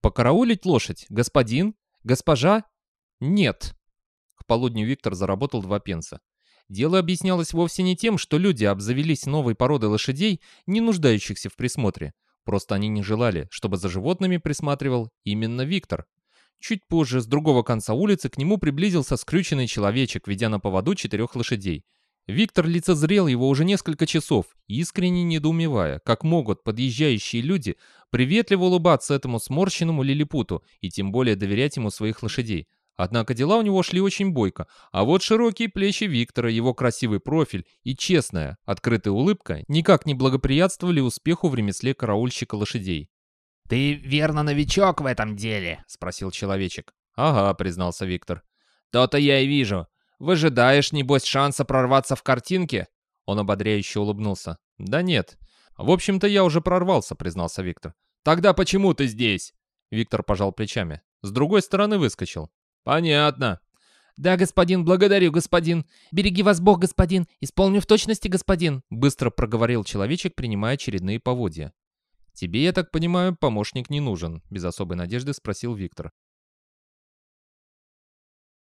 «Покараулить лошадь? Господин? Госпожа?» «Нет». К полудню Виктор заработал два пенса. Дело объяснялось вовсе не тем, что люди обзавелись новой породой лошадей, не нуждающихся в присмотре. Просто они не желали, чтобы за животными присматривал именно Виктор. Чуть позже, с другого конца улицы, к нему приблизился скрюченный человечек, ведя на поводу четырех лошадей. Виктор лицезрел его уже несколько часов, искренне недоумевая, как могут подъезжающие люди приветливо улыбаться этому сморщенному лилипуту и тем более доверять ему своих лошадей. Однако дела у него шли очень бойко, а вот широкие плечи Виктора, его красивый профиль и честная, открытая улыбка никак не благоприятствовали успеху в ремесле караульщика лошадей. «Ты верно новичок в этом деле?» — спросил человечек. «Ага», — признался Виктор. «То-то я и вижу. Выжидаешь, небось, шанса прорваться в картинке?» Он ободряюще улыбнулся. «Да нет. В общем-то, я уже прорвался», — признался Виктор. «Тогда почему ты здесь?» Виктор пожал плечами. С другой стороны выскочил. «Понятно». «Да, господин, благодарю, господин. Береги вас Бог, господин. Исполню в точности, господин», — быстро проговорил человечек, принимая очередные поводья. «Тебе, я так понимаю, помощник не нужен?» — без особой надежды спросил Виктор.